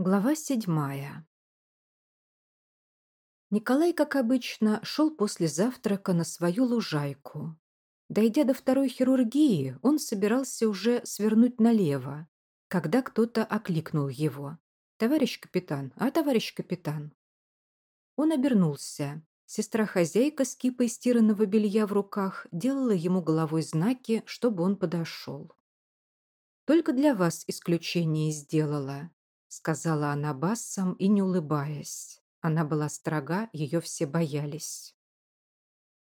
Глава седьмая. Николай, как обычно, шел после завтрака на свою лужайку. Дойдя до второй хирургии, он собирался уже свернуть налево, когда кто-то окликнул его. «Товарищ капитан, а товарищ капитан?» Он обернулся. Сестра-хозяйка с кипой стиранного белья в руках делала ему головой знаки, чтобы он подошел. «Только для вас исключение сделала», сказала она басом и не улыбаясь. Она была строга, ее все боялись.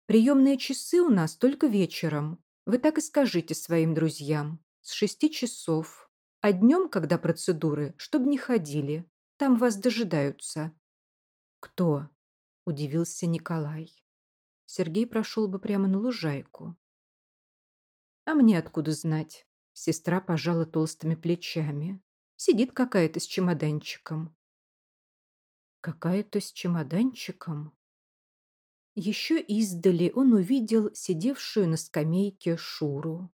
«Приемные часы у нас только вечером. Вы так и скажите своим друзьям. С шести часов. А днем, когда процедуры, чтобы не ходили. Там вас дожидаются». «Кто?» – удивился Николай. Сергей прошел бы прямо на лужайку. «А мне откуда знать?» Сестра пожала толстыми плечами. Сидит какая-то с чемоданчиком. Какая-то с чемоданчиком? Еще издали он увидел сидевшую на скамейке Шуру.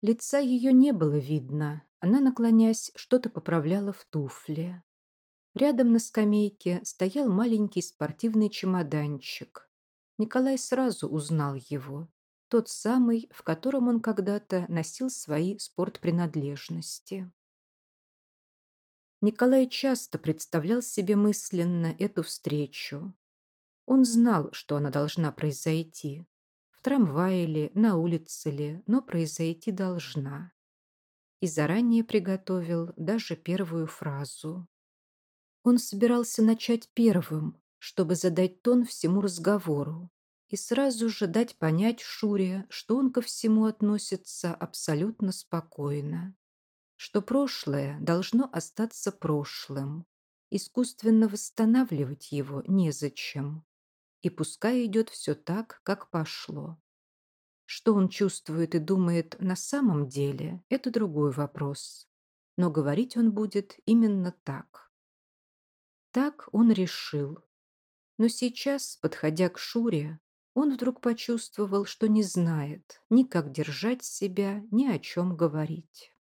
Лица ее не было видно. Она, наклонясь, что-то поправляла в туфле. Рядом на скамейке стоял маленький спортивный чемоданчик. Николай сразу узнал его. Тот самый, в котором он когда-то носил свои спортпринадлежности. Николай часто представлял себе мысленно эту встречу. Он знал, что она должна произойти. В трамвае ли, на улице ли, но произойти должна. И заранее приготовил даже первую фразу. Он собирался начать первым, чтобы задать тон всему разговору и сразу же дать понять Шуре, что он ко всему относится абсолютно спокойно что прошлое должно остаться прошлым. Искусственно восстанавливать его незачем. И пускай идет все так, как пошло. Что он чувствует и думает на самом деле, это другой вопрос. Но говорить он будет именно так. Так он решил. Но сейчас, подходя к Шуре, он вдруг почувствовал, что не знает ни как держать себя, ни о чем говорить.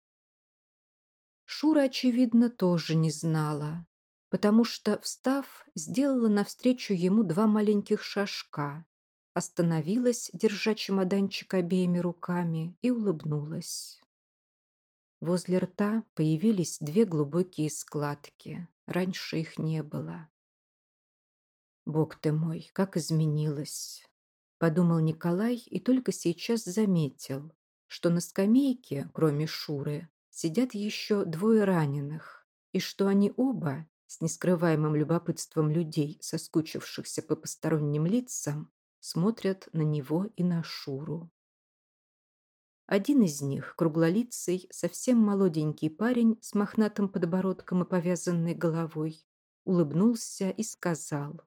Шура, очевидно, тоже не знала, потому что, встав, сделала навстречу ему два маленьких шажка, остановилась, держа чемоданчик обеими руками, и улыбнулась. Возле рта появились две глубокие складки. Раньше их не было. «Бог ты мой, как изменилась!» Подумал Николай и только сейчас заметил, что на скамейке, кроме Шуры, сидят еще двое раненых, и что они оба, с нескрываемым любопытством людей, соскучившихся по посторонним лицам, смотрят на него и на Шуру. Один из них, круглолицый, совсем молоденький парень с мохнатым подбородком и повязанной головой, улыбнулся и сказал.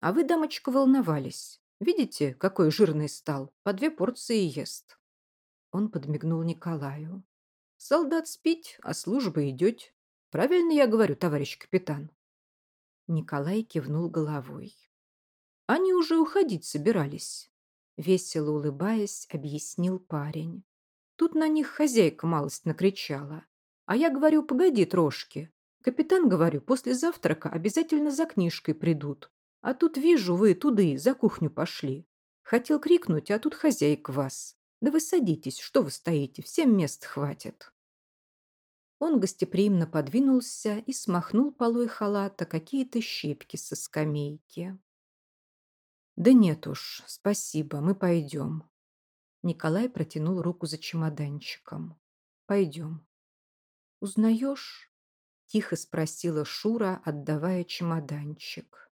«А вы, дамочка, волновались. Видите, какой жирный стал? По две порции ест». Он подмигнул Николаю. Солдат спить, а служба идет. Правильно я говорю, товарищ капитан?» Николай кивнул головой. «Они уже уходить собирались», — весело улыбаясь, объяснил парень. Тут на них хозяйка малость накричала. А я говорю, погоди, трошки. Капитан, говорю, после завтрака обязательно за книжкой придут. А тут вижу, вы туды, за кухню пошли. Хотел крикнуть, а тут хозяйка вас. Да вы садитесь, что вы стоите, всем мест хватит. Он гостеприимно подвинулся и смахнул полой халата какие-то щепки со скамейки. «Да нет уж, спасибо, мы пойдем». Николай протянул руку за чемоданчиком. «Пойдем». «Узнаешь?» – тихо спросила Шура, отдавая чемоданчик.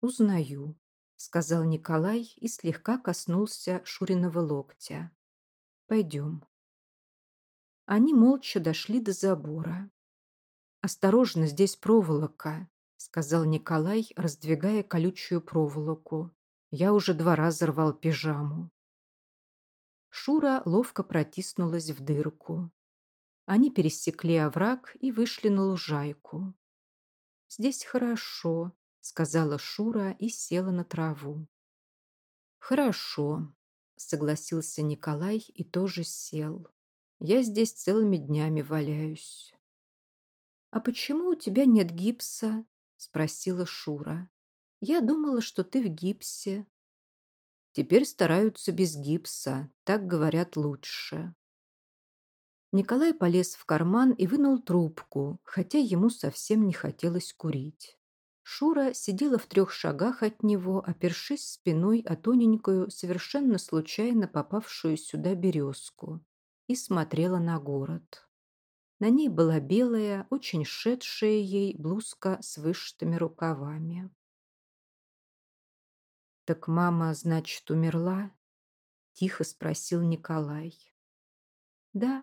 «Узнаю», сказал Николай и слегка коснулся Шуриного локтя. «Пойдем». Они молча дошли до забора. «Осторожно, здесь проволока», — сказал Николай, раздвигая колючую проволоку. «Я уже два раза рвал пижаму». Шура ловко протиснулась в дырку. Они пересекли овраг и вышли на лужайку. «Здесь хорошо», сказала Шура и села на траву. Хорошо, согласился Николай и тоже сел. Я здесь целыми днями валяюсь. «А почему у тебя нет гипса?» – спросила Шура. «Я думала, что ты в гипсе». «Теперь стараются без гипса, так говорят лучше». Николай полез в карман и вынул трубку, хотя ему совсем не хотелось курить. Шура сидела в трех шагах от него, опершись спиной о тоненькую, совершенно случайно попавшую сюда березку, и смотрела на город. На ней была белая, очень шедшая ей блузка с вышитыми рукавами. «Так мама, значит, умерла?» – тихо спросил Николай. «Да».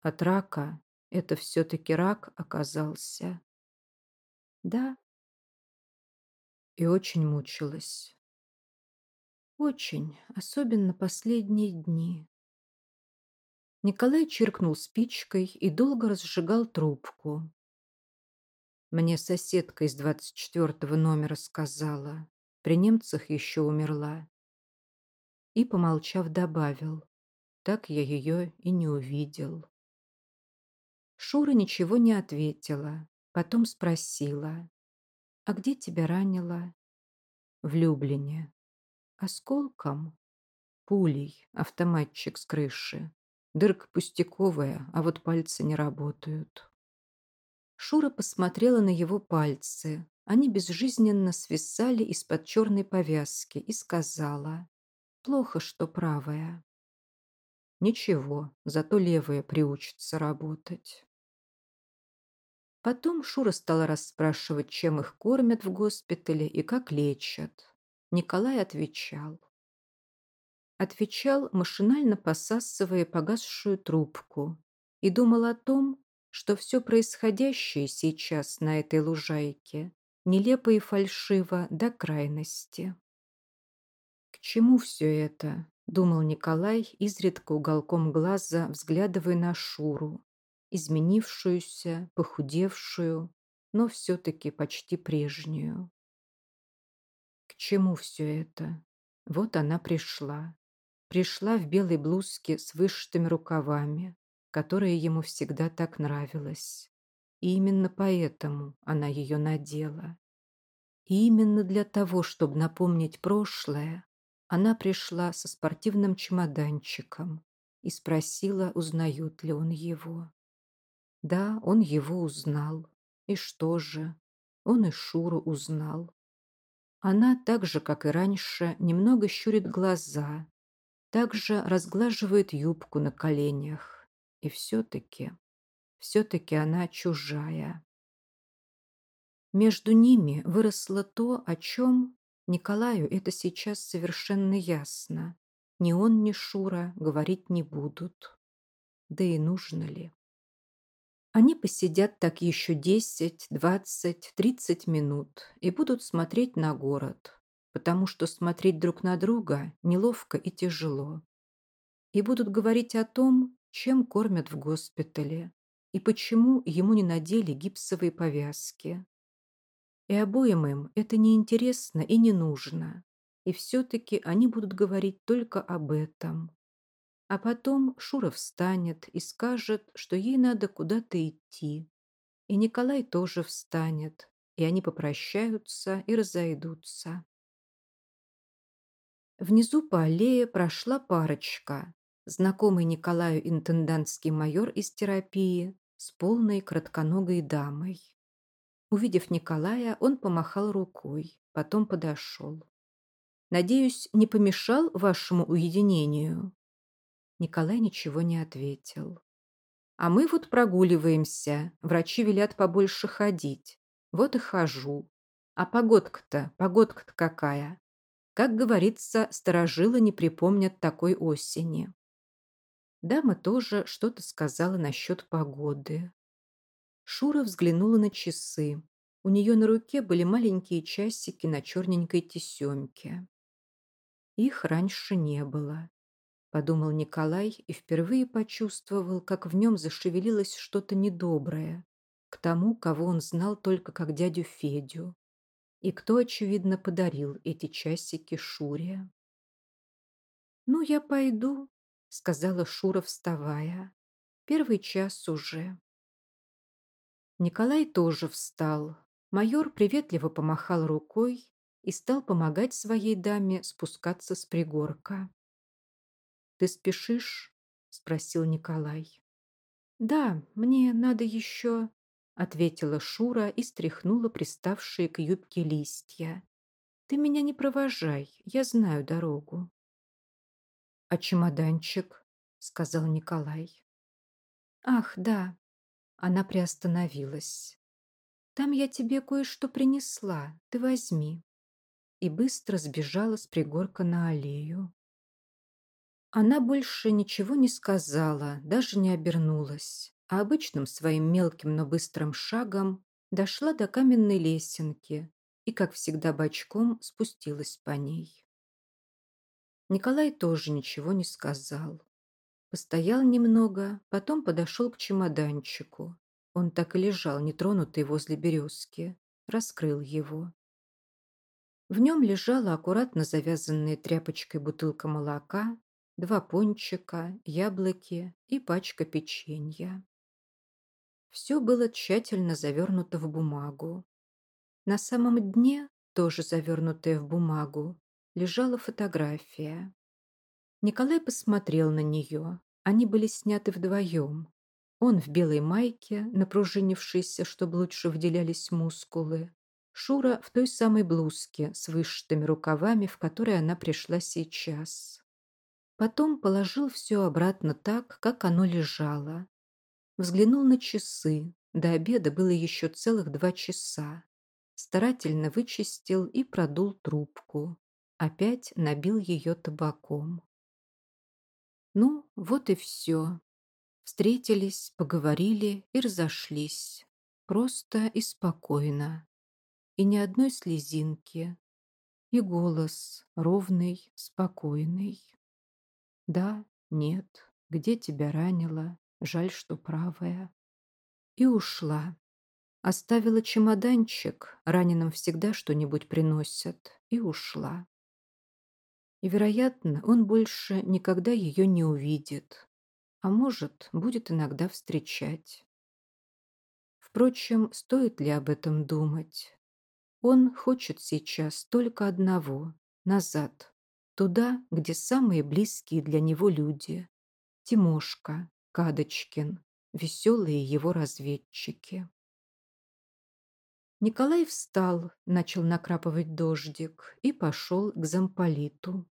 «От рака? Это все-таки рак оказался?» «Да», и очень мучилась. Очень, особенно последние дни. Николай чиркнул спичкой и долго разжигал трубку. Мне соседка из двадцать четвертого номера сказала. При немцах еще умерла. И, помолчав, добавил. Так я ее и не увидел. Шура ничего не ответила. Потом спросила. «А где тебя ранило?» «В Люблине». «Осколком?» «Пулей, автоматчик с крыши. Дырка пустяковая, а вот пальцы не работают». Шура посмотрела на его пальцы. Они безжизненно свисали из-под черной повязки и сказала «Плохо, что правая». «Ничего, зато левая приучится работать». Потом Шура стала расспрашивать, чем их кормят в госпитале и как лечат. Николай отвечал. Отвечал, машинально посасывая погасшую трубку, и думал о том, что все происходящее сейчас на этой лужайке нелепо и фальшиво до крайности. К чему все это? Думал Николай, изредка уголком глаза взглядывая на Шуру, изменившуюся, похудевшую, но все-таки почти прежнюю. К чему все это? Вот она пришла. Пришла в белой блузке с вышитыми рукавами, которая ему всегда так нравилась. И именно поэтому она ее надела. И именно для того, чтобы напомнить прошлое, она пришла со спортивным чемоданчиком и спросила, узнает ли он его. Да, он его узнал. И что же? Он и Шуру узнал. Она так же, как и раньше, немного щурит глаза, также разглаживает юбку на коленях. И все-таки, все-таки она чужая. Между ними выросло то, о чем Николаю это сейчас совершенно ясно. Ни он, ни Шура говорить не будут. Да и нужно ли? Они посидят так еще 10, 20, 30 минут и будут смотреть на город, потому что смотреть друг на друга неловко и тяжело. И будут говорить о том, чем кормят в госпитале и почему ему не надели гипсовые повязки. И обоим им это не интересно и не нужно. И все-таки они будут говорить только об этом. А потом Шура встанет и скажет, что ей надо куда-то идти. И Николай тоже встанет, и они попрощаются и разойдутся. Внизу по аллее прошла парочка. Знакомый Николаю интендантский майор из терапии с полной кратконогой дамой. Увидев Николая, он помахал рукой, потом подошел. «Надеюсь, не помешал вашему уединению?» Николай ничего не ответил. «А мы вот прогуливаемся. Врачи велят побольше ходить. Вот и хожу. А погодка-то, погодка-то какая. Как говорится, старожилы не припомнят такой осени». Дама тоже что-то сказала насчет погоды. Шура взглянула на часы. У нее на руке были маленькие часики на черненькой тесемке. Их раньше не было подумал Николай и впервые почувствовал, как в нем зашевелилось что-то недоброе к тому, кого он знал только как дядю Федю, и кто, очевидно, подарил эти часики Шуре. «Ну, я пойду», — сказала Шура, вставая. «Первый час уже». Николай тоже встал. Майор приветливо помахал рукой и стал помогать своей даме спускаться с пригорка. «Ты спешишь?» – спросил Николай. «Да, мне надо еще...» – ответила Шура и стряхнула приставшие к юбке листья. «Ты меня не провожай, я знаю дорогу». «А чемоданчик?» – сказал Николай. «Ах, да». Она приостановилась. «Там я тебе кое-что принесла, ты возьми». И быстро сбежала с пригорка на аллею. Она больше ничего не сказала, даже не обернулась, а обычным своим мелким, но быстрым шагом дошла до каменной лесенки и, как всегда, бочком спустилась по ней. Николай тоже ничего не сказал. Постоял немного, потом подошел к чемоданчику. Он так и лежал, нетронутый возле березки. Раскрыл его. В нем лежала аккуратно завязанная тряпочкой бутылка молока, два пончика, яблоки и пачка печенья. Все было тщательно завернуто в бумагу. На самом дне, тоже завернутая в бумагу, лежала фотография. Николай посмотрел на нее. Они были сняты вдвоем. Он в белой майке, напружинившейся, чтобы лучше выделялись мускулы. Шура в той самой блузке с вышитыми рукавами, в которой она пришла сейчас. Потом положил все обратно так, как оно лежало. Взглянул на часы. До обеда было еще целых два часа. Старательно вычистил и продул трубку. Опять набил ее табаком. Ну, вот и все. Встретились, поговорили и разошлись. Просто и спокойно. И ни одной слезинки. И голос ровный, спокойный. Да, нет, где тебя ранило? Жаль, что правая. И ушла. Оставила чемоданчик, раненым всегда что-нибудь приносят, и ушла и, вероятно, он больше никогда ее не увидит, а может, будет иногда встречать. Впрочем, стоит ли об этом думать? Он хочет сейчас только одного – назад, туда, где самые близкие для него люди – Тимошка, Кадочкин, веселые его разведчики. Николай встал, начал накрапывать дождик и пошел к замполиту.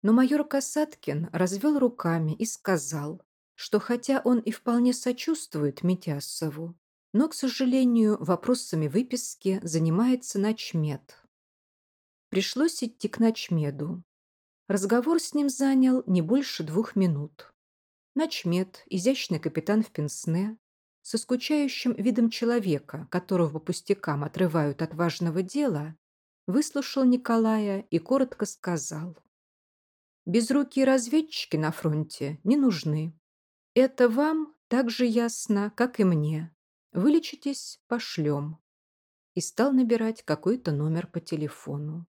Но майор Касаткин развел руками и сказал, что хотя он и вполне сочувствует Митясову, но, к сожалению, вопросами выписки занимается начмед. Пришлось идти к начмеду. Разговор с ним занял не больше двух минут. Начмед, изящный капитан в пенсне, со скучающим видом человека, которого по пустякам отрывают от важного дела, выслушал Николая и коротко сказал. «Безрукие разведчики на фронте не нужны. Это вам так же ясно, как и мне. Вылечитесь – пошлем». И стал набирать какой-то номер по телефону.